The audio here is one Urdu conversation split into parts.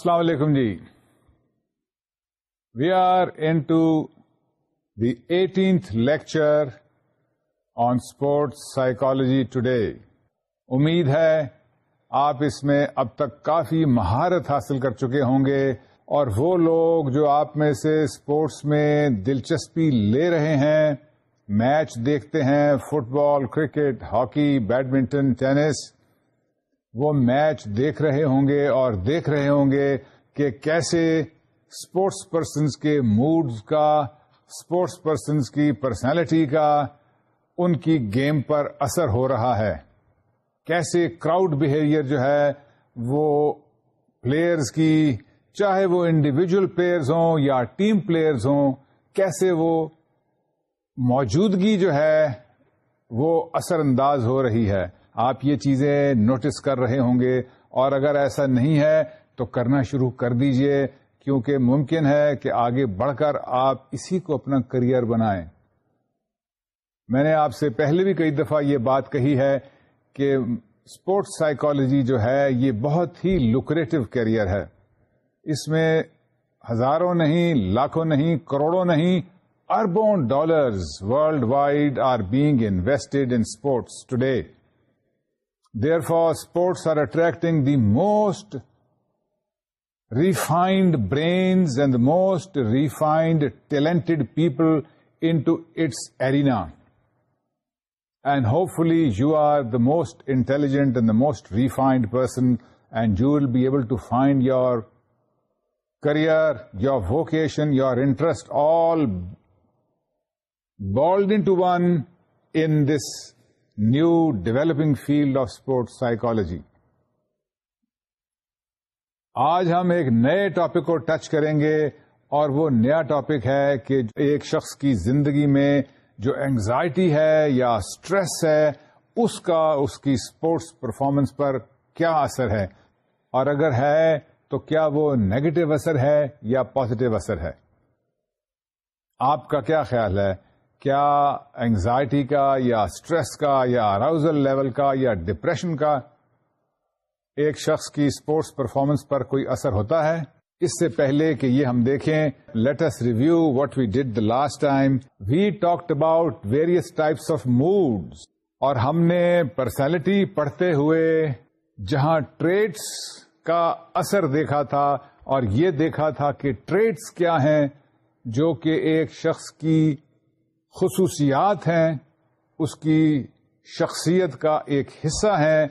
السلام علیکم جی we are into the eighteenth lecture on sports psychology today امید ہے آپ اس میں اب تک کافی مہارت حاصل کر چکے ہوں گے اور وہ لوگ جو آپ میں سے اسپورٹس میں دلچسپی لے رہے ہیں میچ دیکھتے ہیں football cricket hockey badminton tennis وہ میچ دیکھ رہے ہوں گے اور دیکھ رہے ہوں گے کہ کیسے اسپورٹس پرسنس کے موڈز کا اسپورٹس پرسنس کی پرسنالٹی کا ان کی گیم پر اثر ہو رہا ہے کیسے کراؤڈ بہیویئر جو ہے وہ پلیئرز کی چاہے وہ انڈیویجل پلیئرز ہوں یا ٹیم پلیئرز ہوں کیسے وہ موجودگی جو ہے وہ اثر انداز ہو رہی ہے آپ یہ چیزیں نوٹس کر رہے ہوں گے اور اگر ایسا نہیں ہے تو کرنا شروع کر دیجئے کیونکہ ممکن ہے کہ آگے بڑھ کر آپ اسی کو اپنا کریئر بنائیں میں نے آپ سے پہلے بھی کئی دفعہ یہ بات کہی ہے کہ اسپورٹس سائیکالوجی جو ہے یہ بہت ہی لوکریٹو کیریئر ہے اس میں ہزاروں نہیں لاکھوں نہیں کروڑوں نہیں اربوں dollars worldwide are being invested in sports today Therefore, sports are attracting the most refined brains and the most refined, talented people into its arena. And hopefully you are the most intelligent and the most refined person, and you will be able to find your career, your vocation, your interest, all balled into one in this new developing field of sports psychology آج ہم ایک نئے ٹاپک کو ٹچ کریں گے اور وہ نیا ٹاپک ہے کہ ایک شخص کی زندگی میں جو اینگزائٹی ہے یا اسٹریس ہے اس کا اس کی اسپورٹس پرفارمنس پر کیا اثر ہے اور اگر ہے تو کیا وہ نیگیٹو اثر ہے یا پازیٹو اثر ہے آپ کا کیا خیال ہے کیا اینگزائٹی کا یا اسٹریس کا یا اراؤزل لیول کا یا ڈپریشن کا ایک شخص کی اسپورٹس پرفارمنس پر کوئی اثر ہوتا ہے اس سے پہلے کہ یہ ہم دیکھیں let's review what we did the last time we talked about various types of moods اور ہم نے پرسنالٹی پڑھتے ہوئے جہاں ٹریڈس کا اثر دیکھا تھا اور یہ دیکھا تھا کہ ٹریڈس کیا ہیں جو کہ ایک شخص کی خصوصیات ہیں اس کی شخصیت کا ایک حصہ ہیں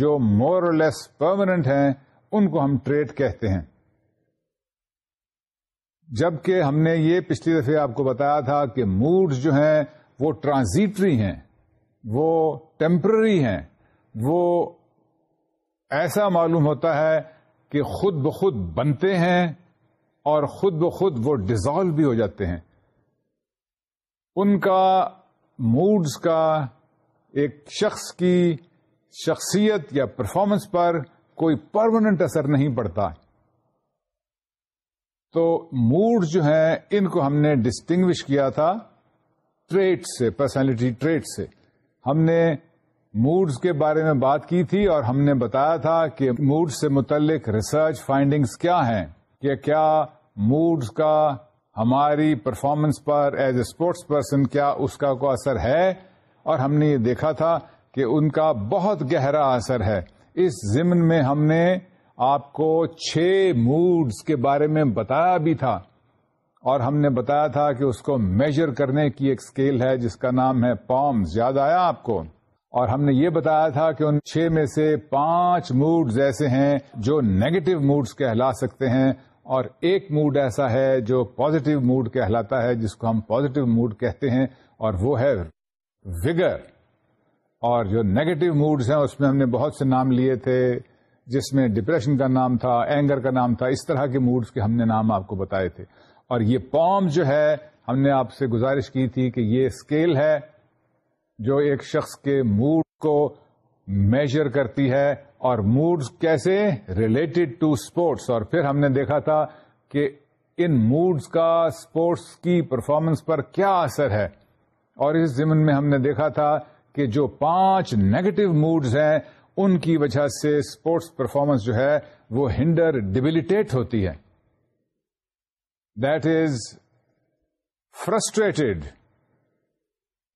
جو مور لیس پرماننٹ ہیں ان کو ہم ٹریٹ کہتے ہیں جبکہ ہم نے یہ پچھلی دفعہ آپ کو بتایا تھا کہ موڈز جو ہیں وہ ٹرانزیٹری ہیں وہ ٹیمپرری ہیں وہ ایسا معلوم ہوتا ہے کہ خود بخود بنتے ہیں اور خود بخود وہ ڈیزالو بھی ہو جاتے ہیں ان کا موڈز کا ایک شخص کی شخصیت یا پرفارمنس پر کوئی پرماننٹ اثر نہیں پڑتا تو موڈ جو ہیں ان کو ہم نے ڈسٹنگوش کیا تھا ٹریٹ سے پرسنالٹی ٹریٹ سے ہم نے موڈز کے بارے میں بات کی تھی اور ہم نے بتایا تھا کہ موڈ سے متعلق ریسرچ فائنڈنگز کیا ہیں کہ کیا موڈز کا ہماری پرفارمنس پر ایز اے اسپورٹس پرسن کیا اس کا کوئی اثر ہے اور ہم نے یہ دیکھا تھا کہ ان کا بہت گہرا اثر ہے اس زمن میں ہم نے آپ کو چھ موڈس کے بارے میں بتایا بھی تھا اور ہم نے بتایا تھا کہ اس کو میجر کرنے کی ایک اسکیل ہے جس کا نام ہے پام یاد آیا آپ کو اور ہم نے یہ بتایا تھا کہ ان چھ میں سے پانچ موڈز ایسے ہیں جو نیگیٹو موڈز کہلا سکتے ہیں اور ایک موڈ ایسا ہے جو پوزیٹو موڈ کہلاتا ہے جس کو ہم پوزیٹو موڈ کہتے ہیں اور وہ ہے وگر اور جو نیگیٹو موڈز ہیں اس میں ہم نے بہت سے نام لیے تھے جس میں ڈپریشن کا نام تھا اینگر کا نام تھا اس طرح کے موڈز کے ہم نے نام آپ کو بتائے تھے اور یہ پار جو ہے ہم نے آپ سے گزارش کی تھی کہ یہ اسکیل ہے جو ایک شخص کے موڈ کو میجر کرتی ہے اور موڈس کیسے ریلیٹڈ ٹو اسپورٹس اور پھر ہم نے دیکھا تھا کہ ان موڈس کا اسپورٹس کی پرفارمنس پر کیا اثر ہے اور اس زمن میں ہم نے دیکھا تھا کہ جو پانچ نیگیٹو موڈز ہیں ان کی وجہ سے اسپورٹس پرفارمنس جو ہے وہ ہنڈر ڈیبلیٹیٹ ہوتی ہے that is frustrated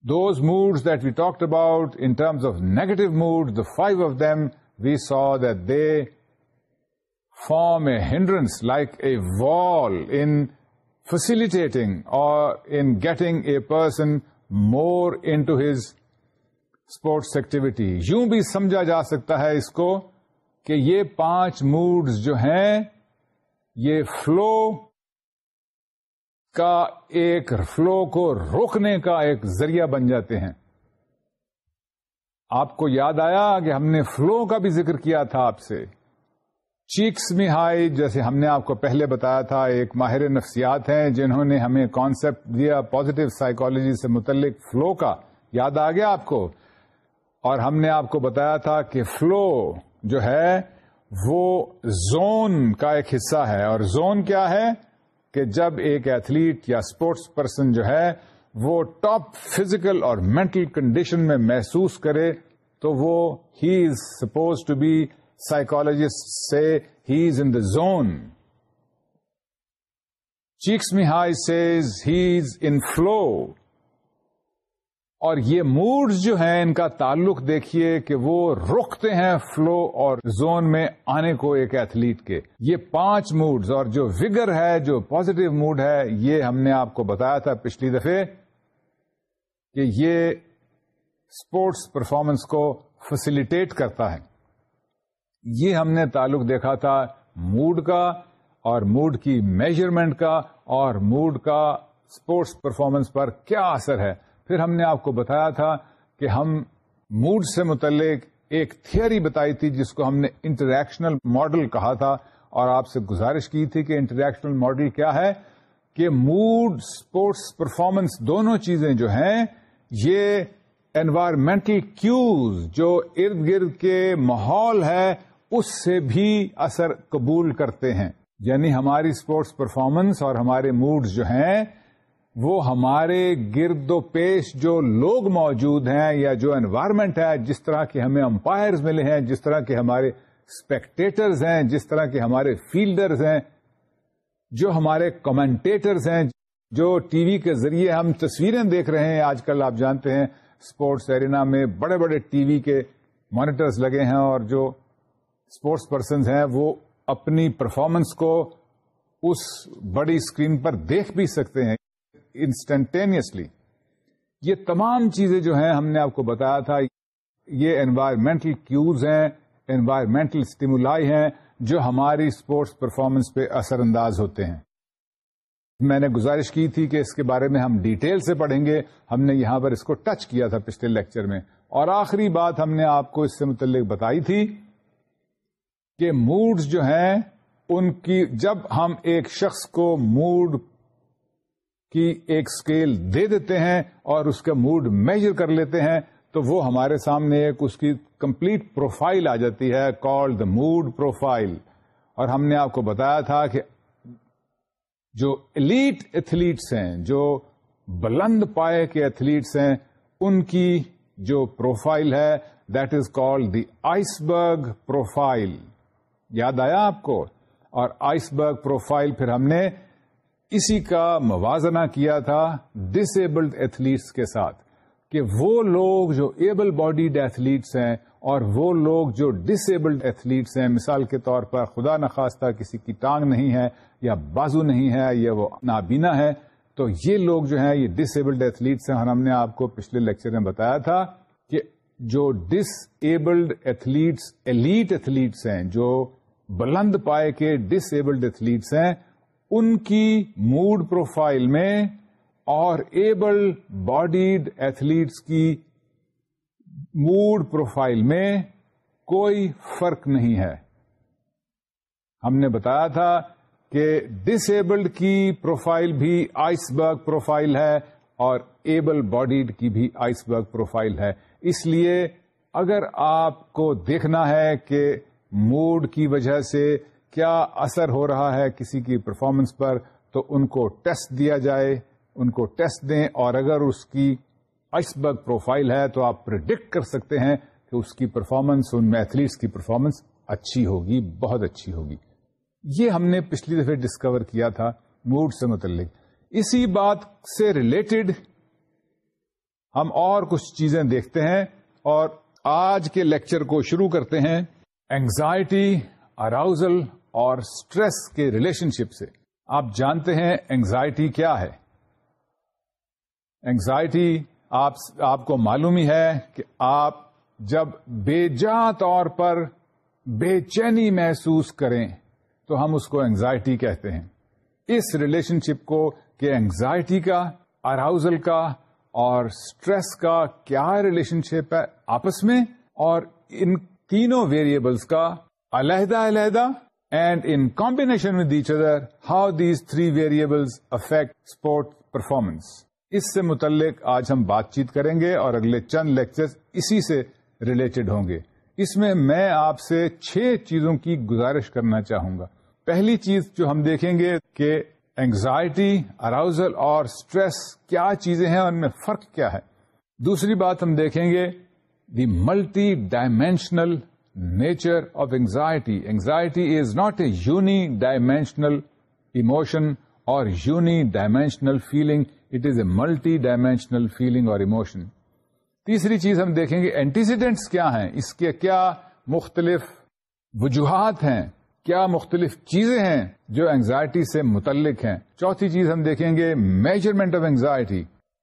those moods that we talked about in terms of negative mood the five of them we saw they form a hindrance like a wall in facility اور in getting a person more into his sports activity یوں بھی سمجھا جا سکتا ہے اس کو کہ یہ پانچ موڈز جو ہیں یہ فلو کا ایک فلو کو روکنے کا ایک ذریعہ بن جاتے ہیں آپ کو یاد آیا کہ ہم نے فلو کا بھی ذکر کیا تھا آپ سے چیکس میں ہائی جیسے ہم نے آپ کو پہلے بتایا تھا ایک ماہر نفسیات ہیں جنہوں نے ہمیں کانسپٹ دیا پوزیٹو سائیکالوجی سے متعلق فلو کا یاد آ گیا آپ کو اور ہم نے آپ کو بتایا تھا کہ فلو جو ہے وہ زون کا ایک حصہ ہے اور زون کیا ہے کہ جب ایک ایتھلیٹ یا اسپورٹس پرسن جو ہے وہ ٹاپ فزیکل اور مینٹل کنڈیشن میں محسوس کرے تو وہ he is suppose to be psychologist سے he is in the zone Csikszentmihalyi in flow اور یہ موڈز جو ہیں ان کا تعلق دیکھیے کہ وہ رکتے ہیں فلو اور زون میں آنے کو ایک ایتھلیٹ کے یہ پانچ موڈز اور جو وگر ہے جو پوزیٹو موڈ ہے یہ ہم نے آپ کو بتایا تھا پچھلی دفعے کہ یہ اسپورٹس پرفارمنس کو فیسلٹیٹ کرتا ہے یہ ہم نے تعلق دیکھا تھا موڈ کا اور موڈ کی میجرمنٹ کا اور موڈ کا اسپورٹس پرفارمنس پر کیا اثر ہے پھر ہم نے آپ کو بتایا تھا کہ ہم موڈ سے متعلق ایک تھیوری بتائی تھی جس کو ہم نے انٹریکشنل ماڈل کہا تھا اور آپ سے گزارش کی تھی کہ انٹریکشنل ماڈل کیا ہے کہ موڈ اسپورٹس پرفارمنس دونوں چیزیں جو ہیں یہ انوائرمنٹل کیوز جو ارد گرد کے ماحول ہے اس سے بھی اثر قبول کرتے ہیں یعنی ہماری اسپورٹس پرفارمنس اور ہمارے موڈز جو ہیں وہ ہمارے گرد و پیش جو لوگ موجود ہیں یا جو انوائرمنٹ ہے جس طرح کے ہمیں امپائرز ملے ہیں جس طرح کے ہمارے اسپیکٹیٹرز ہیں جس طرح کے ہمارے فیلڈرز ہیں جو ہمارے کمنٹیٹرز ہیں جو ٹی وی کے ذریعے ہم تصویریں دیکھ رہے ہیں آج کل آپ جانتے ہیں اسپورٹس ایرینا میں بڑے بڑے ٹی وی کے مانیٹرز لگے ہیں اور جو اسپورٹس پرسنز ہیں وہ اپنی پرفارمنس کو اس بڑی اسکرین پر دیکھ بھی سکتے ہیں انسٹنٹینیسلی یہ تمام چیزیں جو ہیں ہم نے آپ کو بتایا تھا یہ انوائرمنٹل کیوز ہیں انوائرمنٹل اسٹیمولا جو ہماری اسپورٹس پرفارمنس پہ اثر انداز ہوتے ہیں میں نے گزارش کی تھی کہ اس کے بارے میں ہم ڈیٹیل سے پڑھیں گے ہم نے یہاں پر اس کو ٹچ کیا تھا پچھلے لیکچر میں اور آخری بات ہم نے آپ کو اس سے متعلق بتائی تھی کہ موڈز جو ہیں ان کی جب ہم ایک شخص کو موڈ کی ایک اسکیل دے دیتے ہیں اور اس کا موڈ میجر کر لیتے ہیں تو وہ ہمارے سامنے ایک اس کی کمپلیٹ پروفائل آ جاتی ہے کالڈ دا موڈ پروفائل اور ہم نے آپ کو بتایا تھا کہ جو ایلیٹ ایتھلیٹس ہیں جو بلند پائے کے ایتھلیٹس ہیں ان کی جو پروفائل ہے that is call the iceberg profile یاد آیا آپ کو اور آئس برگ پروفائل پھر ہم نے اسی کا موازنہ کیا تھا ڈس ایبلڈ ایتھلیٹس کے ساتھ کہ وہ لوگ جو ایبل باڈیڈ ایتھلیٹس ہیں اور وہ لوگ جو ڈس ایبلڈ ایتھلیٹس ہیں مثال کے طور پر خدا نخواستہ کسی کی ٹانگ نہیں ہے یا بازو نہیں ہے یا وہ نابینا ہے تو یہ لوگ جو ہیں یہ ڈس ایبلڈ ایتھلیٹس ہیں اور ہم نے آپ کو پچھلے لیکچر میں بتایا تھا کہ جو disabled athletes elite athletes ہیں جو بلند پائے کے ڈس ایبلڈ ایتھلیٹس ہیں ان کی موڈ پروفائل میں اور ایبل باڈیڈ ایتھلیٹس کی موڈ پروفائل میں کوئی فرق نہیں ہے ہم نے بتایا تھا کہ ڈس ایبلڈ کی پروفائل بھی آئس برگ پروفائل ہے اور ایبل باڈیڈ کی بھی آئس برگ پروفائل ہے اس لیے اگر آپ کو دیکھنا ہے کہ موڈ کی وجہ سے کیا اثر ہو رہا ہے کسی کی پرفارمنس پر تو ان کو ٹیسٹ دیا جائے ان کو ٹیسٹ دیں اور اگر اس کی آئس برگ پروفائل ہے تو آپ پرڈکٹ کر سکتے ہیں کہ اس کی پرفارمنس ان میتھلیٹس کی پرفارمنس اچھی ہوگی بہت اچھی ہوگی یہ ہم نے پچھلی دفعہ ڈسکور کیا تھا موڈ سے متعلق اسی بات سے ریلیٹڈ ہم اور کچھ چیزیں دیکھتے ہیں اور آج کے لیکچر کو شروع کرتے ہیں اینگزائٹی اراؤزل اور اسٹریس کے ریلیشن شپ سے آپ جانتے ہیں انگزائٹی کیا ہے انگزائٹی آپ آپ کو معلوم ہی ہے کہ آپ جب بے جا طور پر بے چینی محسوس کریں تو ہم اس کو اینگزائٹی کہتے ہیں اس ریلیشن شپ کو کہ انگزائٹی کا اراؤزل کا اور اسٹریس کا کیا ریلیشن شپ ہے آپس میں اور ان تینوں ویریبلس کا علیحدہ علیحدہ and in combination other how these three variables affect sport performance اس سے متعلق آج ہم بات چیت کریں گے اور اگلے چند لیکچر اسی سے ریلیٹڈ ہوں گے اس میں میں آپ سے چھ چیزوں کی گزارش کرنا چاہوں گا پہلی چیز جو ہم دیکھیں گے کہ اینگزائٹی اراؤزل اور اسٹریس کیا چیزیں ہیں اور ان میں فرق کیا ہے دوسری بات ہم دیکھیں گے the multi dimensional nature of anxiety anxiety is not a uni dimensional or اور uni dimensional feeling it is a multi dimensional feeling اور تیسری چیز ہم دیکھیں گے اینٹیسیڈینٹس کیا ہیں اس کے کیا مختلف وجوہات ہیں کیا مختلف چیزیں ہیں جو اینگزائٹی سے متعلق ہیں چوتھی چیز ہم دیکھیں گے measurement of anxiety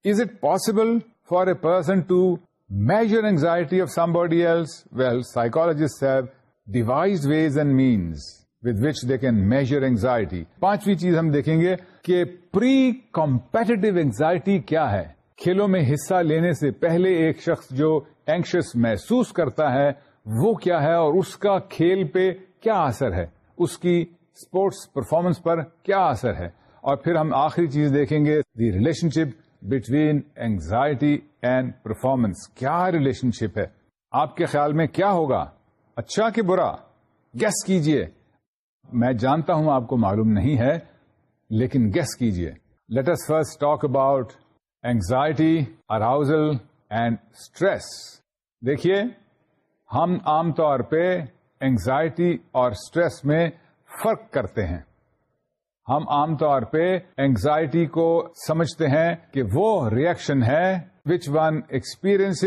is it possible for a person to measure anxiety of somebody else? Well, psychologists have devised ways and means with which they can measure anxiety. پانچویں چیز ہم دیکھیں گے کہ پری کمپیٹیو anxiety کیا ہے کھیلوں میں حصہ لینے سے پہلے ایک شخص جو اینکش محسوس کرتا ہے وہ کیا ہے اور اس کا کھیل پہ کیا اثر ہے اس کی اسپورٹس پرفارمنس پر کیا اثر ہے اور پھر ہم آخری چیز دیکھیں گے the relationship between anxiety and performance کیا ریلیشن شپ ہے آپ کے خیال میں کیا ہوگا اچھا کہ برا گیس کیجئے میں جانتا ہوں آپ کو معلوم نہیں ہے لیکن گیس کیجئے let us first talk about anxiety arousal and stress دیکھیے ہم عام طور پہ اینگزائٹی اور اسٹریس میں فرق کرتے ہیں ہم عام طور پہ اینگزائٹی کو سمجھتے ہیں کہ وہ ریئیکشن ہے which one experience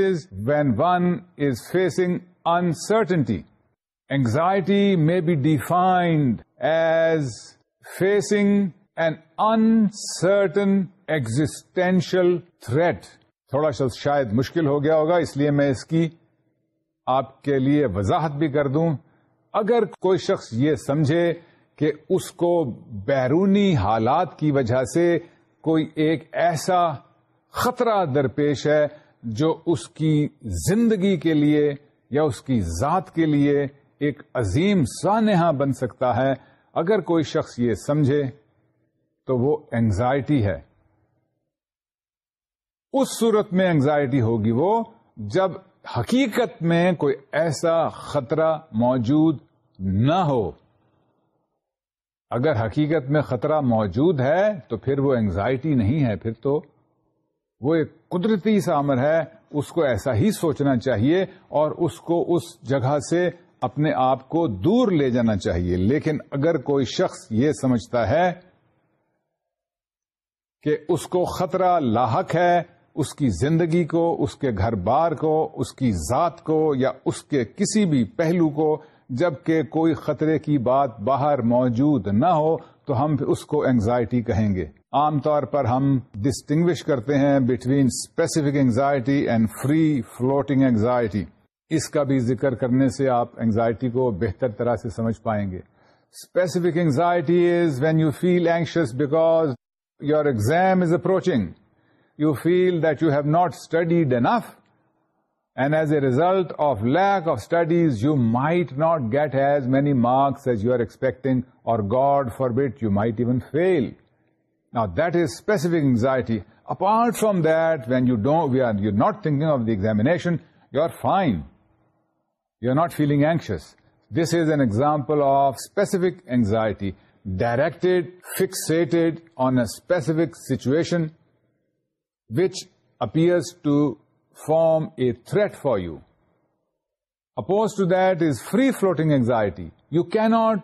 when one is facing uncertainty anxiety may be defined as facing an uncertain existential threat تھوڑا سا شاید مشکل ہو گیا ہوگا اس لیے میں اس کی آپ کے لیے وضاحت بھی کر دوں اگر کوئی شخص یہ سمجھے کہ اس کو بیرونی حالات کی وجہ سے کوئی ایک ایسا خطرہ درپیش ہے جو اس کی زندگی کے لیے یا اس کی ذات کے لیے ایک عظیم سانحہ بن سکتا ہے اگر کوئی شخص یہ سمجھے تو وہ اینگزائٹی ہے اس صورت میں اینگزائٹی ہوگی وہ جب حقیقت میں کوئی ایسا خطرہ موجود نہ ہو اگر حقیقت میں خطرہ موجود ہے تو پھر وہ انگزائٹی نہیں ہے پھر تو وہ ایک قدرتی سا امر ہے اس کو ایسا ہی سوچنا چاہیے اور اس کو اس جگہ سے اپنے آپ کو دور لے جانا چاہیے لیکن اگر کوئی شخص یہ سمجھتا ہے کہ اس کو خطرہ لاحق ہے اس کی زندگی کو اس کے گھر بار کو اس کی ذات کو یا اس کے کسی بھی پہلو کو جبکہ کوئی خطرے کی بات باہر موجود نہ ہو تو ہم اس کو اینگزائٹی کہیں گے عام طور پر ہم ڈسٹنگوش کرتے ہیں between specific anxiety and free floating anxiety اس کا بھی ذکر کرنے سے آپ اینگزائٹی کو بہتر طرح سے سمجھ پائیں گے specific anxiety is when you feel anxious because your exam is approaching you feel that you have not studied enough And as a result of lack of studies, you might not get as many marks as you are expecting, or God forbid, you might even fail. Now that is specific anxiety. Apart from that, when you're not thinking of the examination, you're fine. You're not feeling anxious. This is an example of specific anxiety, directed, fixated on a specific situation, which appears to form a threat for you to two is floating anxiety you can't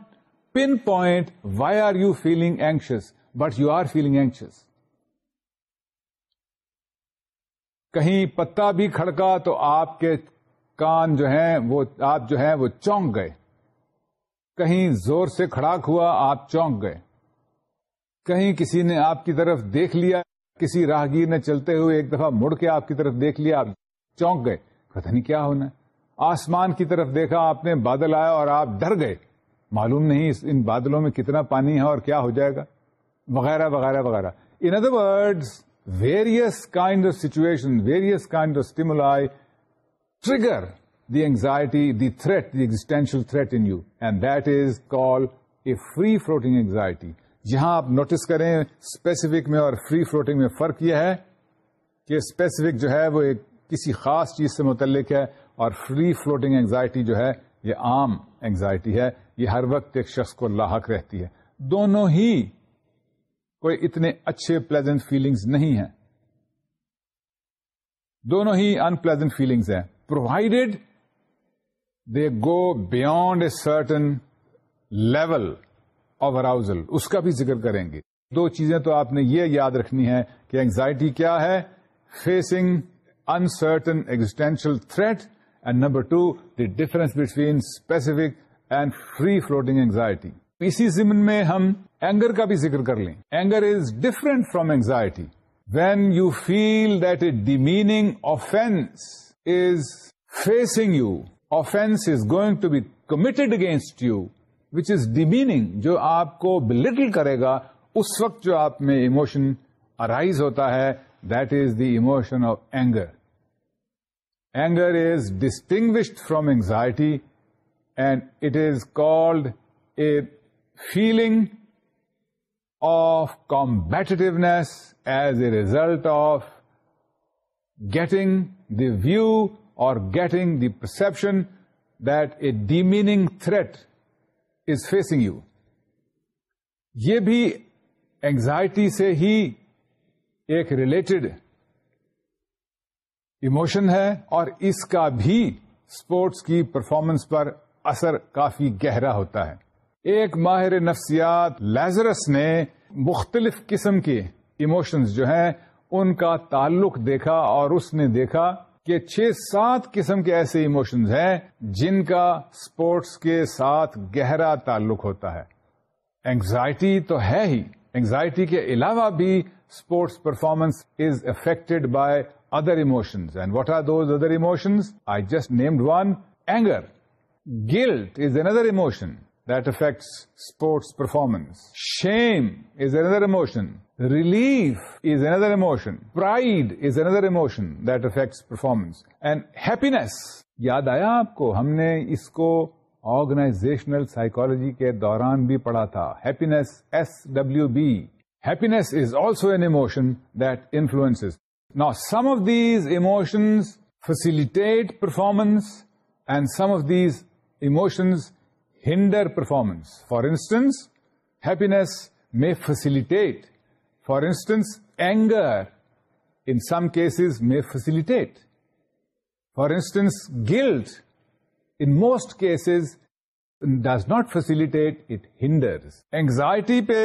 pinpoint why are you feeling anxious, but you are feeling anxious. کہیں پتا بھی کھڑکا تو آپ کے کان جو ہیں وہ آپ جو ہیں وہ چونک گئے کہیں زور سے کھڑاک ہوا آپ چونک گئے کہیں کسی نے آپ کی طرف دیکھ لیا کسی راہگیر نے چلتے ہوئے ایک دفعہ مڑ کے آپ کی طرف دیکھ لیا آپ چونک گئے پتہ نہیں کیا ہونا ہے آسمان کی طرف دیکھا آپ نے بادل آیا اور آپ ڈر گئے معلوم نہیں ان بادلوں میں کتنا پانی ہے اور کیا ہو جائے گا وغیرہ وغیرہ وغیرہ in other words various kind of situation various kind of stimuli trigger the anxiety the threat the existential threat in you and that is call a free floating anxiety جہاں آپ نوٹس کریں اسپیسیفک میں اور فری فلوٹنگ میں فرق یہ ہے کہ اسپیسیفک جو ہے وہ ایک کسی خاص چیز سے متعلق ہے اور فری فلوٹنگ اینگزائٹی جو ہے یہ عام اینگزائٹی ہے یہ ہر وقت ایک شخص کو لاحق رہتی ہے دونوں ہی کوئی اتنے اچھے پلیزنٹ فیلنگز نہیں ہیں دونوں ہی ان پلیزنٹ فیلنگز ہیں provided they go beyond a certain level of arousal اس کا بھی ذکر کریں گے دو چیزیں تو آپ نے یہ یاد رکھنی ہے کہ اینگزائٹی کیا ہے facing uncertain existential threat and number two the difference between specific and free floating anxiety اسی ضمن میں ہم اینگر کا بھی ذکر کر لیں anger is different from anxiety when you feel that a demeaning offence is facing you offence is going to be committed against you which is demeaning جو آپ کو بلٹل کرے گا اس وقت جو آپ میں اموشن ارائیز ہوتا ہے that is the emotion of anger anger is distinguished from anxiety and it is called a feeling of competitiveness as a result of getting the view or getting the perception that a demeaning threat threat is facing you یہ بھی اینگزائٹی سے ہی ایک ریلیٹڈ ایموشن ہے اور اس کا بھی اسپورٹس کی پرفارمنس پر اثر کافی گہرا ہوتا ہے ایک ماہر نفسیات لیزرس نے مختلف قسم کے ایموشنز جو ہیں ان کا تعلق دیکھا اور اس نے دیکھا کہ چھ سات قسم کے ایسے ایموشنز ہیں جن کا سپورٹس کے ساتھ گہرا تعلق ہوتا ہے اینگزائٹی تو ہے ہی اینگزائٹی کے علاوہ بھی sports performance is affected by other emotions and what are those other emotions I just named one anger guilt is another emotion that affects sports performance shame is another emotion relief is another emotion pride is another emotion that affects performance and happiness یاد آیا آپ کو ہم نے اس کو آرگنائزیشنل سائیکالوجی کے دوران بھی پڑھا تھا happiness S W B happiness is also an emotion that influence نا some of these emotions facilitate performance and some of these emotions hinder performance for instance happiness may facilitate for instance anger in some cases may facilitate for instance guilt in most cases does not facilitate it hinders anxiety پہ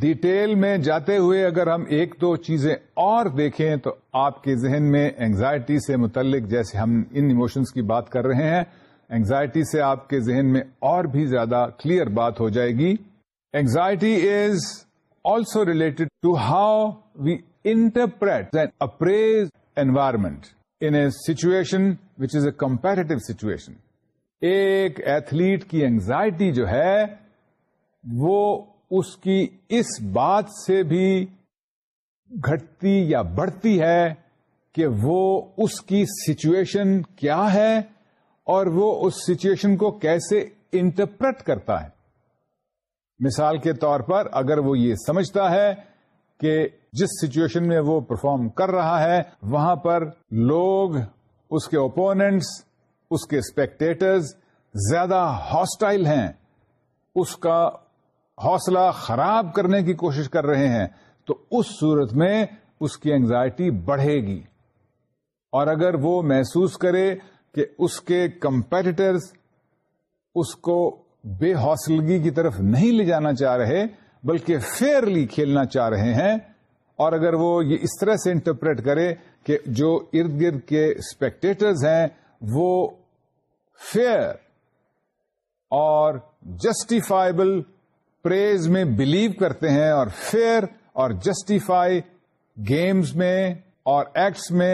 ڈیٹیل میں جاتے ہوئے اگر ہم ایک دو چیزیں اور دیکھیں تو آپ کے ذہن میں اینگزائٹی سے متعلق جیسے ہم ان ایموشنس کی بات کر رہے ہیں اینگزائٹی سے آپ کے ذہن میں اور بھی زیادہ کلیئر بات ہو جائے گی anxiety is also related to how we interpret an appraised environment in a situation which is a competitive situation. ایک ایتھلیٹ کی انگزائٹی جو ہے وہ اس کی اس بات سے بھی گھٹتی یا بڑھتی ہے کہ وہ اس کی سچویشن کیا ہے اور وہ اس سچویشن کو کیسے انٹرپریٹ کرتا ہے مثال کے طور پر اگر وہ یہ سمجھتا ہے کہ جس سچویشن میں وہ پرفارم کر رہا ہے وہاں پر لوگ اس کے اوپوننٹس اس کے اسپیکٹیٹرز زیادہ ہاسٹائل ہیں اس کا حوصلہ خراب کرنے کی کوشش کر رہے ہیں تو اس صورت میں اس کی انگزائٹی بڑھے گی اور اگر وہ محسوس کرے کہ اس کے کمپیٹیٹرز اس کو بے حوصلگی کی طرف نہیں لے جانا چاہ رہے بلکہ فیئرلی کھیلنا چاہ رہے ہیں اور اگر وہ یہ اس طرح سے انٹرپریٹ کرے کہ جو ارد گرد کے اسپیکٹیٹرز ہیں وہ فیئر اور جسٹیفائبل پریز میں بلیو کرتے ہیں اور فیئر اور جسٹیفائی گیمز میں اور ایکٹس میں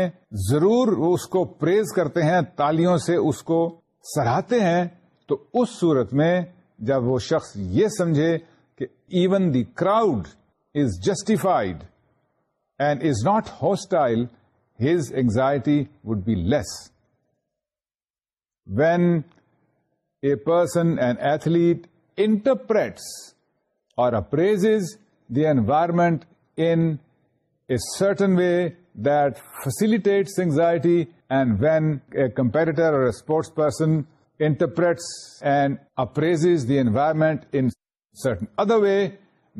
ضرور وہ اس کو پریز کرتے ہیں تالیوں سے اس کو سراہتے ہیں تو اس صورت میں جب وہ شخص یہ سمجھے کہ even the crowd is justified and is not hostile his anxiety would be less when a person and athlete interprets or appraises the environment in a certain way that facilitates anxiety and when a competitor or sports person interprets and appraises the in certain other way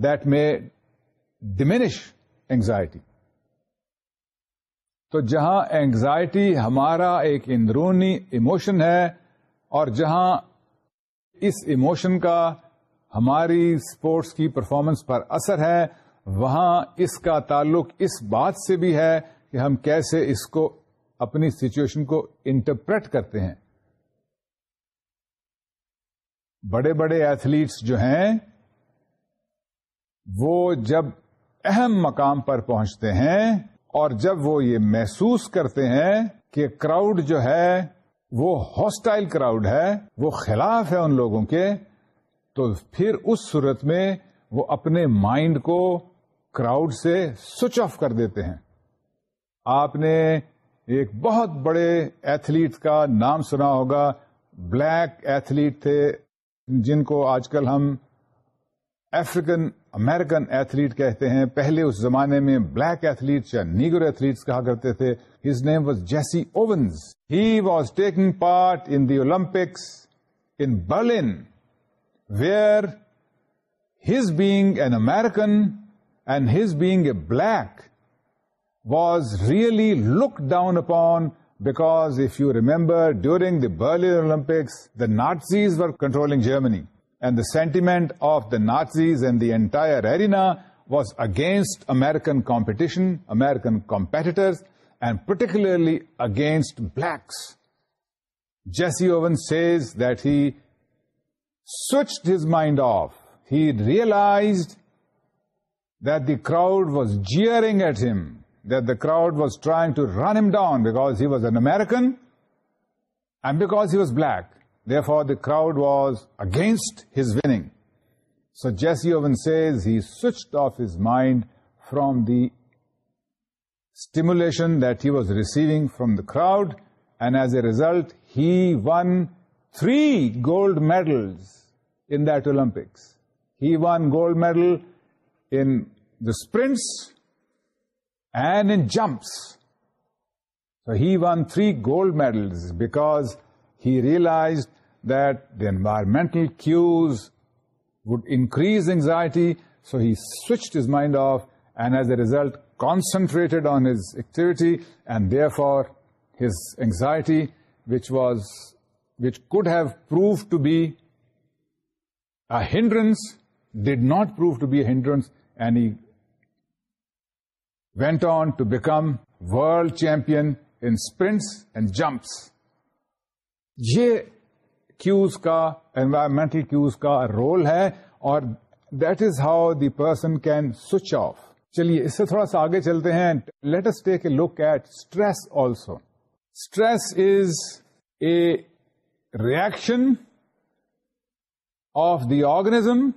that may diminish anxiety تو جہاں اینگزائٹی ہمارا ایک اندرونی ایموشن ہے اور جہاں اس ایموشن کا ہماری اسپورٹس کی پرفارمنس پر اثر ہے وہاں اس کا تعلق اس بات سے بھی ہے کہ ہم کیسے اس کو اپنی سچویشن کو انٹرپریٹ کرتے ہیں بڑے بڑے ایتھلیٹس جو ہیں وہ جب اہم مقام پر پہنچتے ہیں اور جب وہ یہ محسوس کرتے ہیں کہ کراؤڈ جو ہے وہ ہاسٹائل کراؤڈ ہے وہ خلاف ہے ان لوگوں کے تو پھر اس صورت میں وہ اپنے مائنڈ کو کراؤڈ سے سوئچ آف کر دیتے ہیں آپ نے ایک بہت بڑے ایتھلیٹ کا نام سنا ہوگا بلیک ایتھلیٹ تھے جن کو آج کل ہم افریقن امیرکن ایتھلیٹ کہتے ہیں پہلے اس زمانے میں بلیک ایتھلیٹس یا نیگر ایتھلیٹس کہا کرتے تھے his name was Jesse Owens he was taking part in the Olympics in Berlin where his being an American and his being a black was really look down upon Because if you remember, during the Berlin Olympics, the Nazis were controlling Germany. And the sentiment of the Nazis and the entire arena was against American competition, American competitors, and particularly against blacks. Jesse Owens says that he switched his mind off. He realized that the crowd was jeering at him that the crowd was trying to run him down because he was an American and because he was black. Therefore, the crowd was against his winning. So Jesse Owens says he switched off his mind from the stimulation that he was receiving from the crowd, and as a result, he won 3 gold medals in that Olympics. He won gold medal in the sprints, and in jumps. So he won 3 gold medals because he realized that the environmental cues would increase anxiety, so he switched his mind off and as a result concentrated on his activity, and therefore his anxiety, which could have proved to be a hindrance, did not prove to be a hindrance, and he went on to become world champion ants and jumps یہ کیوز کا اینوائرمنٹل کیوز کا رول ہے اور that is how the person can switch off چلیے اس سے تھوڑا سا آگے چلتے ہیں لیٹسٹ ڈے کے look at stress also stress is a reaction of the organism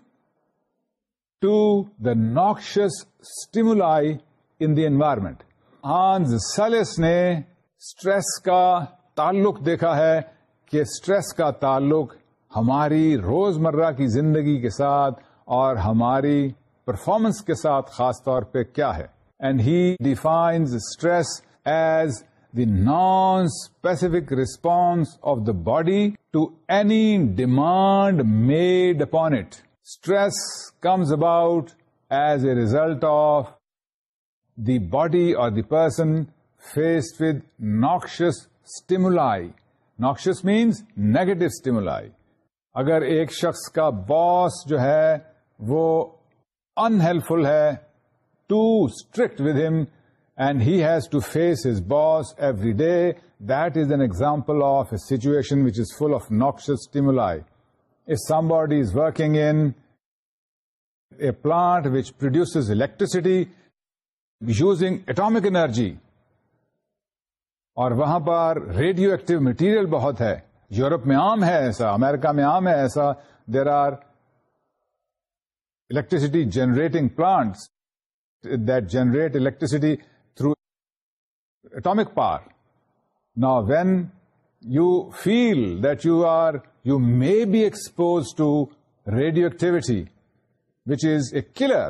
to the noxious stimuli in the environment owns Hans Selye نے اسٹریس کا تعلق دیکھا ہے کہ اسٹریس کا تعلق ہماری روزمرہ کی زندگی کے ساتھ اور ہماری پرفارمنس کے ساتھ خاص طور پہ کیا ہے and he defines stress as the non specific response of the body to any demand made upon it stress comes about as a result of the body or the person face with noxious stimuli noxious means negative stimuli اگر ایک شخص کا باس جو ہے وہ انہیلپ فل ہے too strict with him and has to face his boss every day that is an example of a situation which is full of noxious stimulus somebody is working in plant which produce electricity using atomic energy اور وہاں پر ریڈیو ایکٹیو مٹیریل بہت ہے یورپ میں عام ہے ایسا امیرکا میں عام ہے ایسا there are electricity generating plants that generate electricity through atomic power نا when you feel that you are you may be expose to radioactivity which is a killer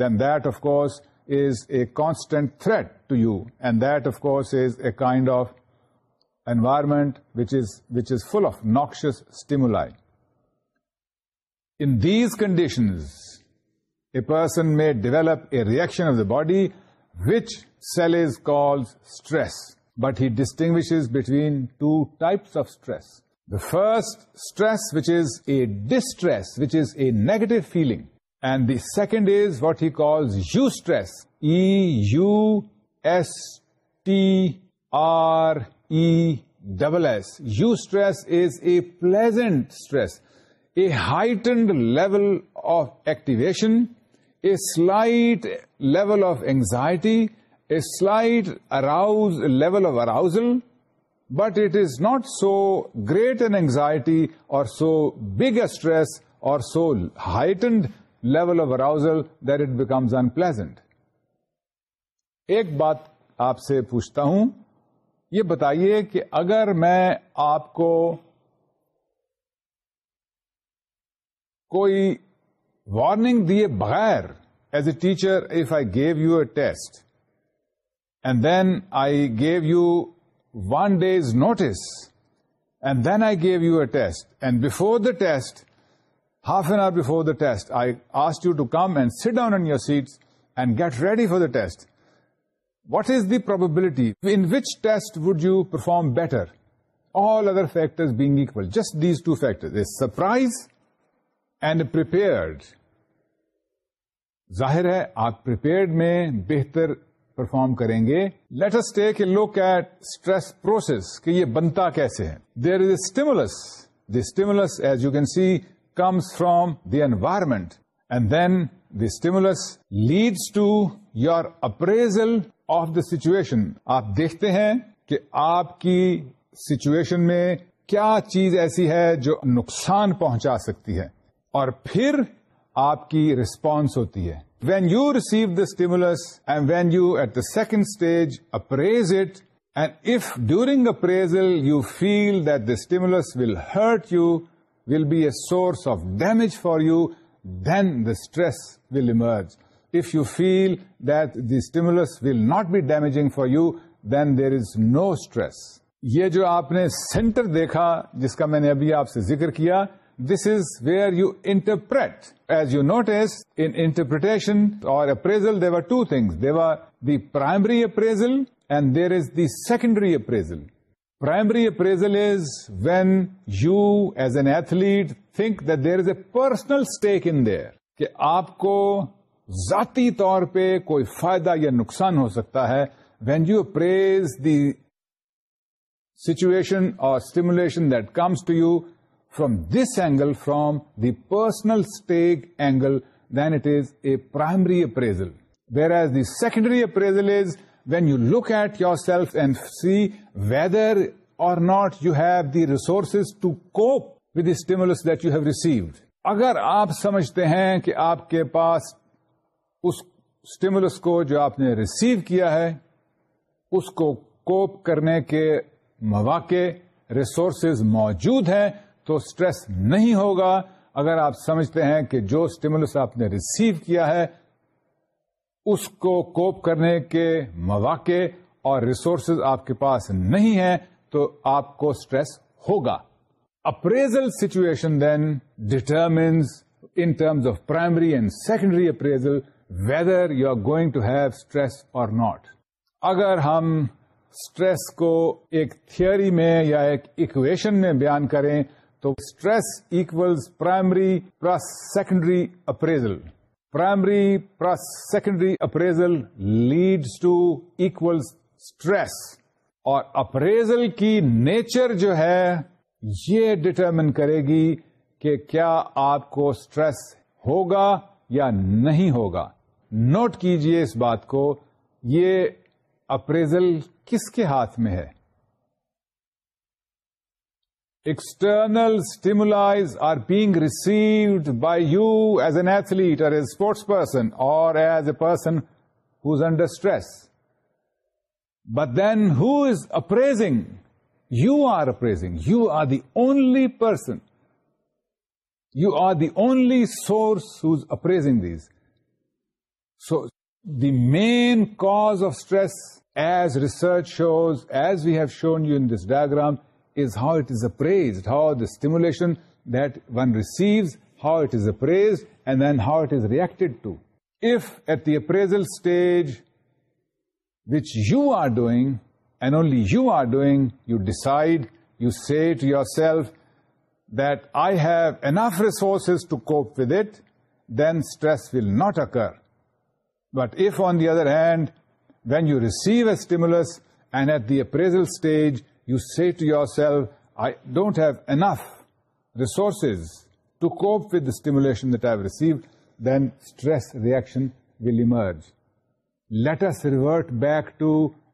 then that of course is a constant threat to you, and that of course is a kind of environment which is full of noxious stimuli. In these conditions, a person may develop a reaction of the body which Selleck calls stress, but he distinguishes between two types of stress. The first stress, which is a distress, which is a negative feeling, and the second is what he calls eustress. E-U-S-T-R-E-S-S. Eustress is a pleasant stress, a heightened level of activation, a slight level of anxiety, a slight level of arousal, but it is not so great an anxiety or so big a stress or so heightened level of arousal there it becomes unpleasant ایک بات آپ سے پوچھتا ہوں یہ بتائیے کہ اگر میں آپ کو کوئی وارننگ دیے بغیر as a teacher if I give you a test and then I give you one day's notice and then I give you a test and before the test half an hour before the test I ask you to come and sit down in your seat and get ready for the test what is the probability in which test would you perform better all other factor just these two فیکٹرپرائز اینڈ پرہر ہے آپ پرڈ میں بہتر پرفارم کریں گے لیٹرس ٹے کے لک ایٹ اسٹریس پروسیس کہ یہ بنتا کیسے ہے there is a stimulus this as you can see comes from the environment and then the stimulus leads to your appraisal of the situation آپ دیکھتے ہیں کہ آپ کی سچویشن میں کیا چیز ایسی ہے جو نقصان پہنچا سکتی ہے اور پھر آپ کی رسپونس ہوتی ہے when you receive the stimulus and when you at the second stage appraise it and if during appraisal you feel that the stimulus will hurt you will be a source of damage for you, then the stress will emerge. If you feel that the stimulus will not be damaging for you, then there is no stress. یہ جو آپ نے سینٹر دیکھا جس کا میں نے ابھی آپ سے ذکر کیا this is where you interpret as you notice interpretation or appraisal there're two things there're the primary appraisal and there is the secondary appraisal primary appraisal is when you as an athlete think there is a personal stake in there کہ آپ کو ذاتی طور پہ کوئی فائدہ یا نقصان ہو سکتا ہے when you appraise the situation or stimulation that comes to you from this angle from the personal stake angle then it is a primary appraisal whereas the secondary appraisal is when you look at yourself and see whether or not you have the resources to cope with stimulus that you have received اگر آپ سمجھتے ہیں کہ آپ کے پاس اس اسٹیمولس کو جو آپ نے ریسیو کیا ہے اس کو کوپ کرنے کے مواقع ریسورسز موجود ہیں تو اسٹریس نہیں ہوگا اگر آپ سمجھتے ہیں کہ جو اسٹیمولس آپ نے ریسیو کیا ہے اس کو کوپ کرنے کے مواقع اور ریسورسز آپ کے پاس نہیں ہیں تو آپ کو اسٹریس ہوگا appraisal situation then determines in terms of primary and secondary appraisal whether you are going to have stress or not اگر ہم اسٹریس کو ایک تھیئری میں یا ایک اکویشن میں بیان کریں تو stress equals primary plus secondary appraisal primary plus secondary appraisal leads to equal stress اور اپریزل کی نیچر جو ہے یہ ڈٹرمن کرے گی کہ کیا آپ کو اسٹریس ہوگا یا نہیں ہوگا نوٹ کیجئے اس بات کو یہ اپریزل کس کے ہاتھ میں ہے external stimuli are being received by you as an athlete or as a sports person or as a person who's under stress. But then who is appraising? You are appraising. You are the only person. You are the only source who's appraising these. So the main cause of stress, as research shows, as we have shown you in this diagram, is how it is appraised, how the stimulation that one receives, how it is appraised, and then how it is reacted to. If at the appraisal stage, which you are doing, and only you are doing, you decide, you say to yourself that I have enough resources to cope with it, then stress will not occur. But if, on the other hand, when you receive a stimulus and at the appraisal stage, you said to yourself I don't have enough resources to cope with stimulation then stress reaction will emerge later revert back to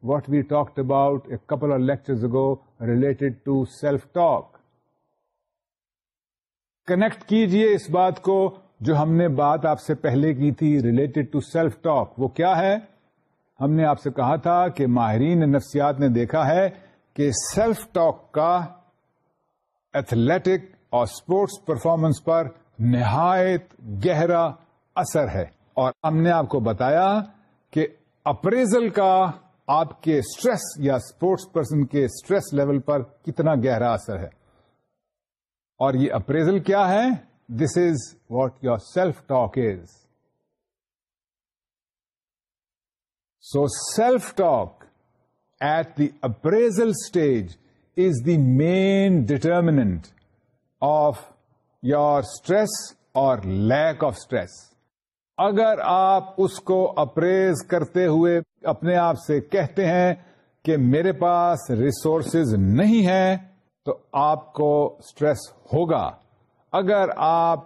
what we talked about couple of lectures related to self talk connect کیجئے اس بات کو جو ہم نے بات آپ سے پہلے کی تھی ریلیٹڈ ٹو سیلف ٹاک وہ کیا ہے ہم نے آپ سے کہا تھا کہ ماہرین نفسیات نے دیکھا ہے کہ سیلف ٹاک کا ایتھلیٹک اور اسپورٹس پرفارمنس پر نہایت گہرا اثر ہے اور ہم نے آپ کو بتایا کہ اپریزل کا آپ کے اسٹریس یا اسپورٹس پرسن کے اسٹریس لیول پر کتنا گہرا اثر ہے اور یہ اپریزل کیا ہے this is what your self talk is so self talk at the appraisal stage is the main determinant of your stress or lack of stress اگر آپ اس کو اپریز کرتے ہوئے اپنے آپ سے کہتے ہیں کہ میرے پاس ریسورسز نہیں ہیں تو آپ کو اسٹریس ہوگا اگر آپ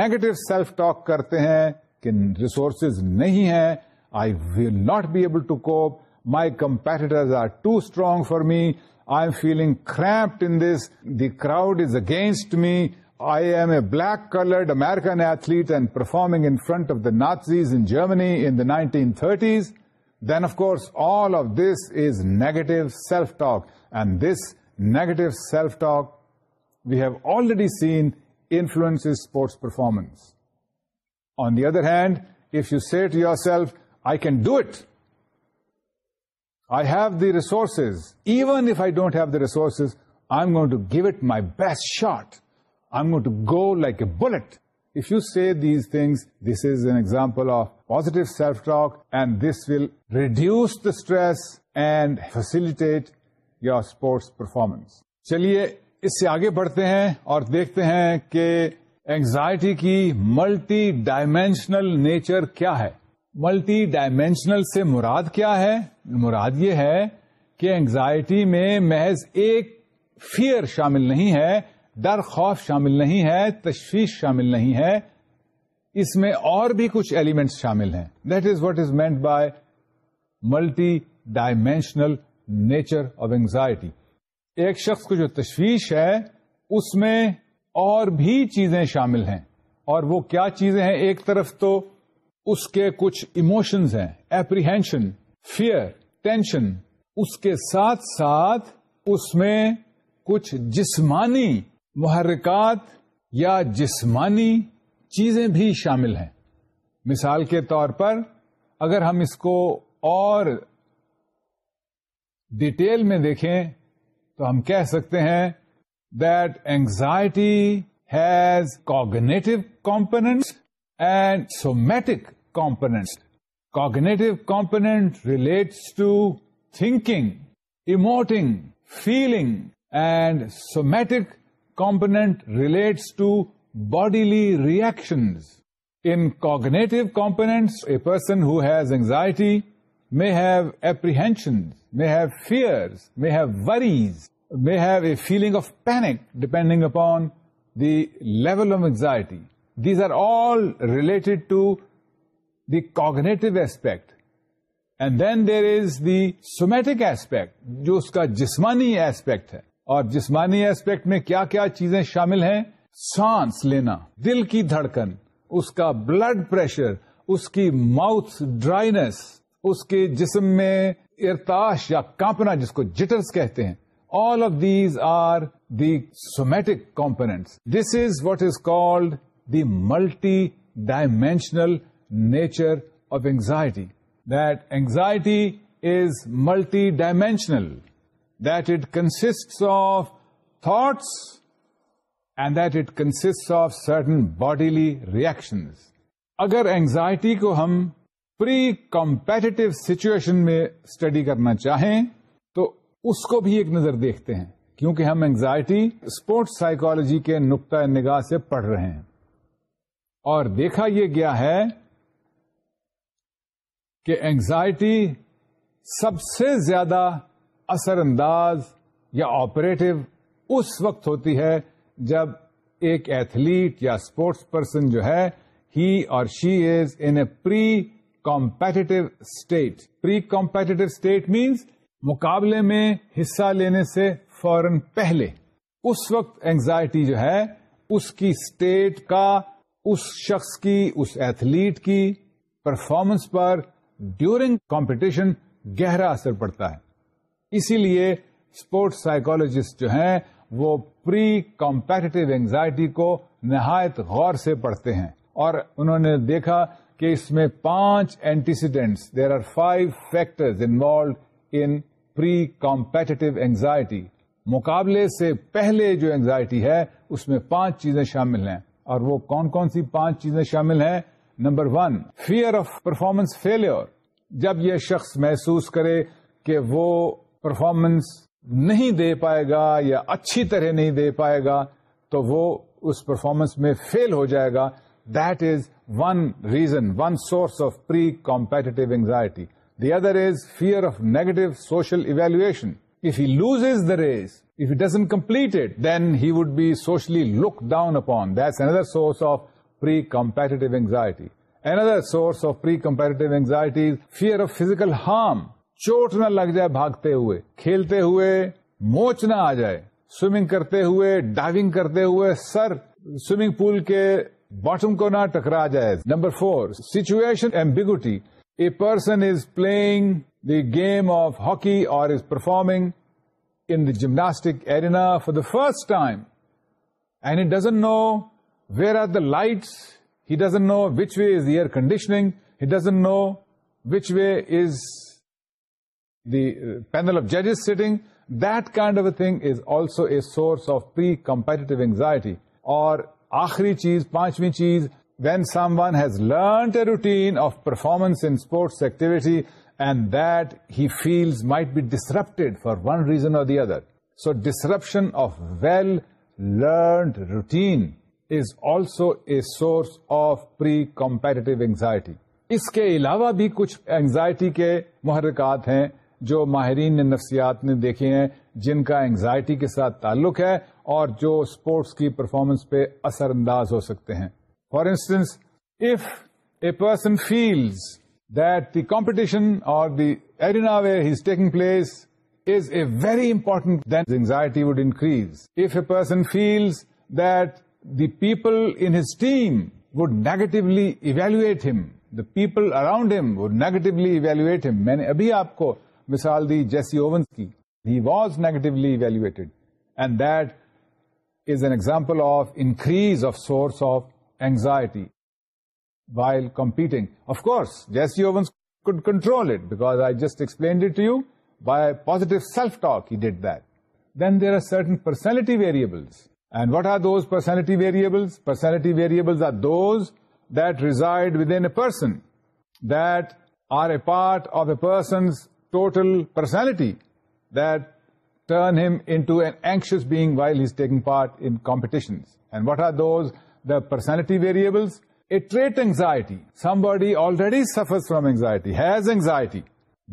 نیگیٹو سیلف ٹاک کرتے ہیں کہ ریسورسز نہیں ہیں I will not be able to cope My competitors are too strong for me. I'm feeling cramped in this. The crowd is against me. I am a black-colored American athlete and performing in front of the Nazis in Germany in the 1930s. Then, of course, all of this is negative self-talk. And this negative self-talk, we have already seen, influences sports performance. On the other hand, if you say to yourself, I can do it, I have the resources even if I don't have the resources I am gonna to give it my best shot I am gonna to go like a bullet I should say these things this is an example of positive self talk and this will reduce the stress and facilitate your sports performance چلیے اس سے آگے بڑھتے ہیں اور دیکھتے ہیں کہ اینگزائٹی کی ملٹی ڈائمینشنل نیچر کیا ہے ملٹی ڈائمینشنل سے مراد کیا ہے مراد یہ ہے کہ انگزائٹی میں محض ایک فیئر شامل نہیں ہے ڈر خوف شامل نہیں ہے تشویش شامل نہیں ہے اس میں اور بھی کچھ ایلیمنٹس شامل ہیں that is what is meant by multidimensional nature of anxiety ایک شخص کو جو تشویش ہے اس میں اور بھی چیزیں شامل ہیں اور وہ کیا چیزیں ہیں ایک طرف تو اس کے کچھ ایموشنز ہیں اپریہشن فیئر ٹینشن اس کے ساتھ ساتھ اس میں کچھ جسمانی محرکات یا جسمانی چیزیں بھی شامل ہیں مثال کے طور پر اگر ہم اس کو اور ڈیٹیل میں دیکھیں تو ہم کہہ سکتے ہیں that anxiety has cognitive components and somatic components. Cognitive component relates to thinking, emoting, feeling, and somatic component relates to bodily reactions. In cognitive components, a person who has anxiety may have apprehensions, may have fears, may have worries, may have a feeling of panic depending upon the level of anxiety. These are all related to the cognitive aspect and then there is somatic aspect جو اس کا جسمانی ایسپیکٹ ہے اور جسمانی ایسپیکٹ میں کیا کیا چیزیں شامل ہیں سانس لینا دل کی دھڑکن اس کا بلڈ پریشر اس کی ماؤتھ ڈرائیس اس کے جسم میں ارتاش یا کانپنا جس کو جیٹرس کہتے ہیں all of these are the somatic components this is what is called the multi dimensional nature of anxiety that anxiety is multi dimensional that it consist of thoughts and that it consist of certain bodily reaction اگر اینگزائٹی کو ہم پری کمپیٹیو سچویشن میں اسٹڈی کرنا چاہیں تو اس کو بھی ایک نظر دیکھتے ہیں کیونکہ ہم اینگزائٹی اسپورٹس سائیکالوجی کے نقطۂ نگاہ سے پڑھ رہے ہیں اور دیکھا یہ گیا ہے کہ اینگزائٹی سب سے زیادہ اثر انداز یا آپریٹو اس وقت ہوتی ہے جب ایک ایتھلیٹ یا اسپورٹس پرسن جو ہے ہی اور she is in a pre competitive state pre competitive state means مقابلے میں حصہ لینے سے فوراً پہلے اس وقت اینگزائٹی جو ہے اس کی اسٹیٹ کا اس شخص کی اس ایتھلیٹ کی پرفارمنس پر ڈیورنگ کمپٹیشن گہرا اثر پڑتا ہے اسی لیے اسپورٹس سائیکولوجسٹ جو ہیں وہ پری کمپیٹیو اینگزائٹی کو نہایت غور سے پڑھتے ہیں اور انہوں نے دیکھا کہ اس میں پانچ antecedents there are five factor involved in pre competitive anxiety مقابلے سے پہلے جو اینگزائٹی ہے اس میں پانچ چیزیں شامل ہیں اور وہ کون کون سی پانچ چیزیں شامل ہیں number one fear of performance fail جب یہ شخص محسوس کرے کہ وہ پرفارمنس نہیں دے پائے گا یا اچھی طرح نہیں دے پائے گا تو وہ اس پرفارمنس میں فیل ہو جائے گا that is one reason one source of pre competitive anxiety the other is fear of negative social evaluation if he loses is the race if doesn't complete it, then he would be socially looked down upon. That's another source of pre-competitive anxiety. Another source of pre-competitive anxiety is fear of physical harm. چوٹ نہ لگ جائے بھاگتے ہوئے کھیلتے ہوئے موچ نہ آ جائے سوئمنگ کرتے ہوئے ڈائیونگ کرتے ہوئے سر سوئمنگ پول کے باٹم کو نہ ٹکرا جائے number four situation ambiguity a person is playing the game of hockey اور is performing gymnastic arena for the first time and he doesn't know where are the lights he doesn't know which way is air conditioning he doesn't know which way is the panel of ججیز sitting that kind of a thing is also a source of pre competitive anxiety اور آخری چیز پانچویں چیز وین سام one has learned a routine of performance and sports activity and that he feels might be disrupted for one reason or the other so disruption of well learned routine is also a source of pre competitive anxiety اس کے علاوہ بھی کچھ اینگزائٹی کے محرکات ہیں جو ماہرین نے نفسیات نے دیکھے ہیں جن کا اینگزائٹی کے ساتھ تعلق ہے اور جو اسپورٹس کی پرفارمنس پہ اثر انداز ہو سکتے ہیں for instance if a person feels the competition of the arena where he's taking place is a very important then anxiety would increase if a person feels that the people in his team negatively evaluate him the people around him would negatively evaluate him میں نے ابھی آپ کو مثال دی جیسی اوونس کی he was negatively evaluated and that is an example of increase of source of anxiety while competing. Of course, Jesse Owens could control it because I just explained it to you. By positive self-talk, he did that. Then there are certain personality variables. And what are those personality variables? Personality variables are those that reside within a person, that are a part of a person's total personality, that turn him into an anxious being while he's taking part in competitions. And what are those? The personality variables trait anxiety somebody already suffer from anxiety has anxiety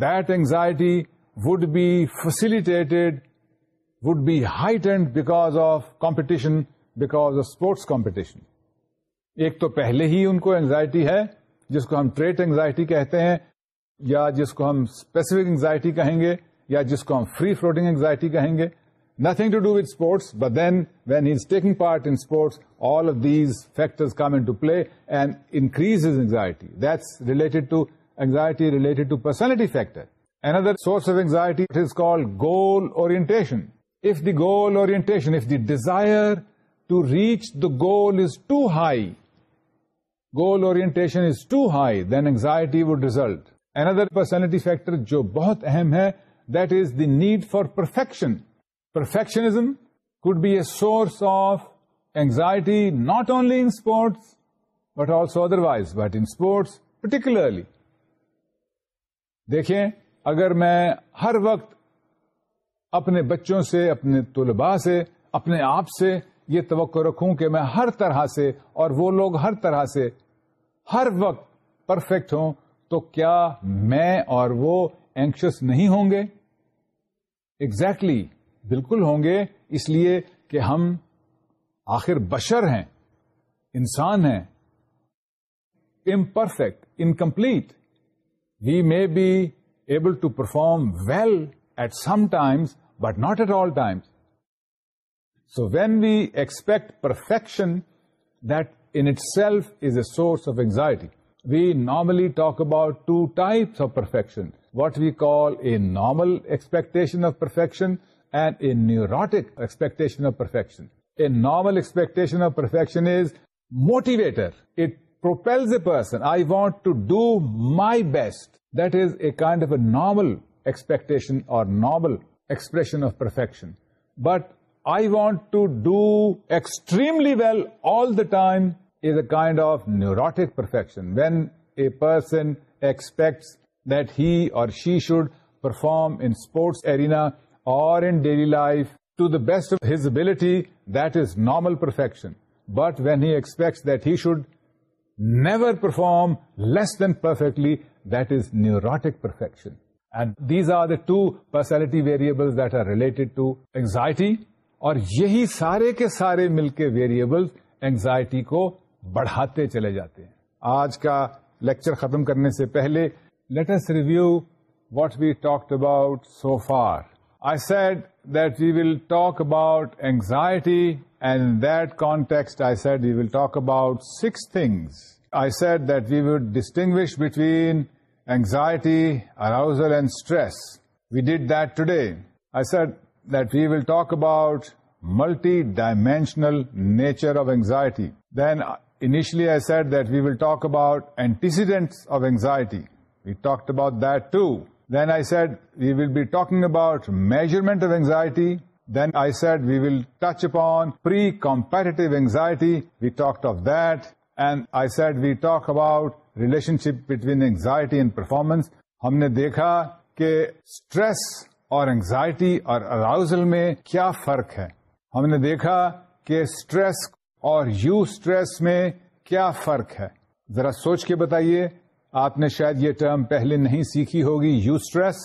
that anxiety would be facilitated would be heightened because of competition because sports competition ایک تو پہلے ہی ان کو اینزائٹی ہے جس کو ہم ٹریٹ اینگزائٹی کہتے ہیں یا جس کو ہم اسپیسیفک اینگزائٹی کہیں گے یا جس کو ہم فری فلوٹنگ اینگزائٹی کہیں گے nothing to do with sports but then when he's taking part in it all of these factors coming to play and increase his anxiety that related to anxiety related to personality factor another source of anxiety goal over if the goal over if the desire to reach the goal is too high goal orientation is too high then anxiety would result another personality factor جو بہت اہم ہے that is the need for perfection perfectionism could be a source of anxiety not only in sports but also otherwise but in sports particularly دیکھیں اگر میں ہر وقت اپنے بچوں سے اپنے طلباء سے اپنے آپ سے یہ توقع رکھوں کہ میں ہر طرح سے اور وہ لوگ ہر طرح سے ہر وقت پرفیکٹ ہوں تو کیا میں اور وہ اینکش نہیں ہوں گے exactly. بالکل ہوں گے اس لیے کہ ہم آخر بشر ہیں انسان ہیں imperfect incomplete we may be able to perform well at some times but not at all times so when we expect perfection that in itself is a source of anxiety we normally talk about two types of perfection what we call a normal expectation of perfection and a neurotic expectation of perfection. A normal expectation of perfection is motivator. It propels a person. I want to do my best. That is a kind of a normal expectation or normal expression of perfection. But I want to do extremely well all the time is a kind of neurotic perfection. When a person expects that he or she should perform in sports arena best his is normal normal perfection but when he expects that he should never perform less than perfectly is neurotic perfection and these are the two personality variable that are related to anxiety اور یہی سارے کے سارے مل کے ویریبل اینگزائٹی کو بڑھاتے چلے جاتے ہیں آج کا لیکچر ختم کرنے سے پہلے let's review what we talked about so far I said that we will talk about anxiety, and in that context I said we will talk about 6 things. I said that we would distinguish between anxiety, arousal and stress. We did that today. I said that we will talk about multi-dimensional nature of anxiety. Then uh, initially I said that we will talk about antecedents of anxiety. We talked about that too. Then I said we will be talking about measurement of anxiety then I said we will touch upon pre-competitive we talk of that and I I we talk about relationship between anxiety and performance ہم نے دیکھا کہ اسٹریس اور اینگزائٹی اور اراؤزل میں کیا فرق ہے ہم نے دیکھا کہ اسٹریس اور یو اسٹریس میں کیا فرق ہے ذرا سوچ کے بتائیے آپ نے شاید یہ ٹرم پہلے نہیں سیکھی ہوگی eustress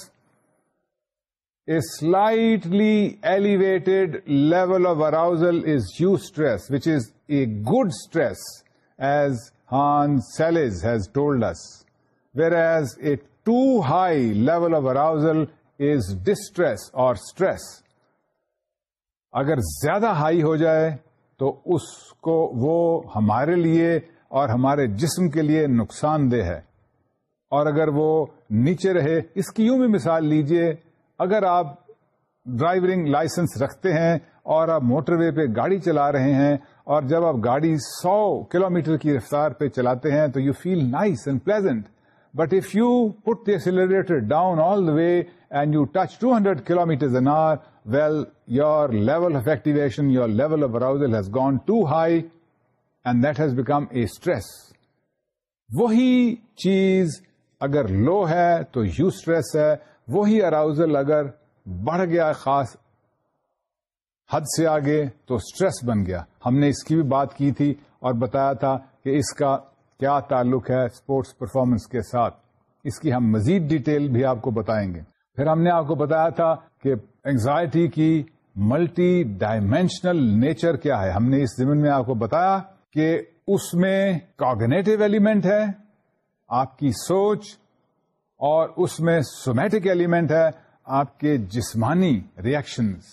a slightly elevated level of arousal is eustress which is a good stress as Hans Selye has told us whereas a too high level of arousal is distress اور اسٹریس اگر زیادہ ہائی ہو جائے تو اس کو وہ ہمارے لیے اور ہمارے جسم کے لیے نقصان دہ ہے اور اگر وہ نیچے رہے اس کی یوں بھی مثال لیجئے اگر آپ ڈرائیورنگ لائسنس رکھتے ہیں اور آپ موٹر وے پہ گاڑی چلا رہے ہیں اور جب آپ گاڑی سو کلو کی رفتار پہ چلاتے ہیں تو you feel nice and pleasant but if you put the دیلبریٹ down all the way and you touch two hundred kilometre an hour well your level of activation your level of arousal has gone too high and that has become a stress وہی چیز اگر لو ہے تو یو اسٹریس ہے وہی اراؤزل اگر بڑھ گیا خاص حد سے آگے تو اسٹریس بن گیا ہم نے اس کی بھی بات کی تھی اور بتایا تھا کہ اس کا کیا تعلق ہے اسپورٹس پرفارمنس کے ساتھ اس کی ہم مزید ڈیٹیل بھی آپ کو بتائیں گے پھر ہم نے آپ کو بتایا تھا کہ اینگزائٹی کی ملٹی ڈائمینشنل نیچر کیا ہے ہم نے اس زمین میں آپ کو بتایا کہ اس میں کاگنیٹو ایلیمنٹ ہے آپ کی سوچ اور اس میں سومیٹک ایلیمنٹ ہے آپ کے جسمانی ریئیکشنز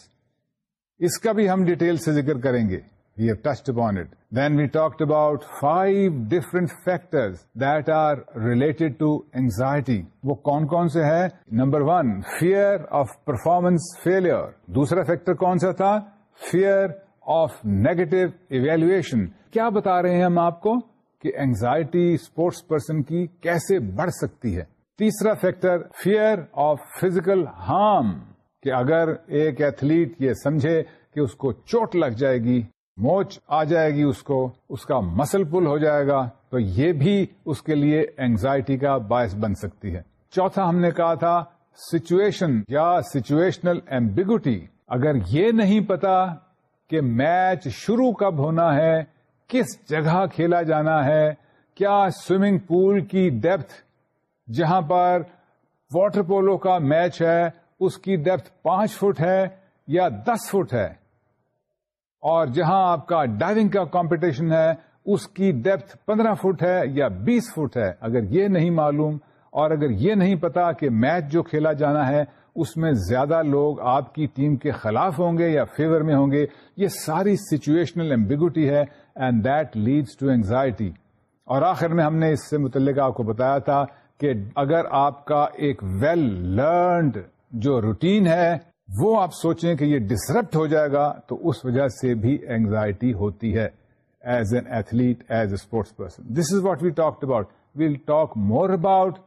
اس کا بھی ہم ڈیٹیل سے ذکر کریں گے we have touched upon it then we talked about five different factors that are related to anxiety وہ کون کون سے ہے number one fear of performance failure دوسرا فیکٹر کون سا تھا فیئر آف نیگیٹو ایویلویشن کیا بتا رہے ہیں ہم آپ کو کہ اینگزائٹی اسپورٹس پرسن کی کیسے بڑھ سکتی ہے تیسرا factor fear of physical harm کہ اگر ایک ایتھلیٹ یہ سمجھے کہ اس کو چوٹ لگ جائے گی موچ آ جائے گی اس کو اس کا مسل پل ہو جائے گا تو یہ بھی اس کے لیے اینگزائٹی کا باعث بن سکتی ہے چوتھا ہم نے کہا تھا سچویشن یا سچویشنل ایمبیگوٹی اگر یہ نہیں پتا کہ میچ شروع کب ہونا ہے کس جگہ کھیلا جانا ہے کیا سوئمنگ پول کی ڈیپتھ جہاں پر واٹر پولو کا میچ ہے اس کی ڈیپتھ پانچ فٹ ہے یا دس فٹ ہے اور جہاں آپ کا ڈائیونگ کا کمپٹیشن ہے اس کی ڈیپتھ پندرہ فٹ ہے یا بیس فٹ ہے اگر یہ نہیں معلوم اور اگر یہ نہیں پتا کہ میچ جو کھیلا جانا ہے اس میں زیادہ لوگ آپ کی ٹیم کے خلاف ہوں گے یا فیور میں ہوں گے یہ ساری سچویشنل ایمبیگوٹی ہے and that leads to anxiety اور آخر میں ہم نے اس سے متعلق آپ کو بتایا تھا کہ اگر آپ کا ایک ویل well لرنڈ جو روٹین ہے وہ آپ سوچیں کہ یہ ڈسرپٹ ہو جائے گا تو اس وجہ سے بھی اینگزائٹی ہوتی ہے as an athlete as a sports person this is what we talk about well talk more about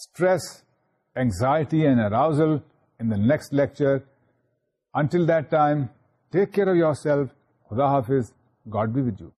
stress anxiety and arousal in the next lecture until that time take care of yourself خدا حافظ گاڈ بی ود یو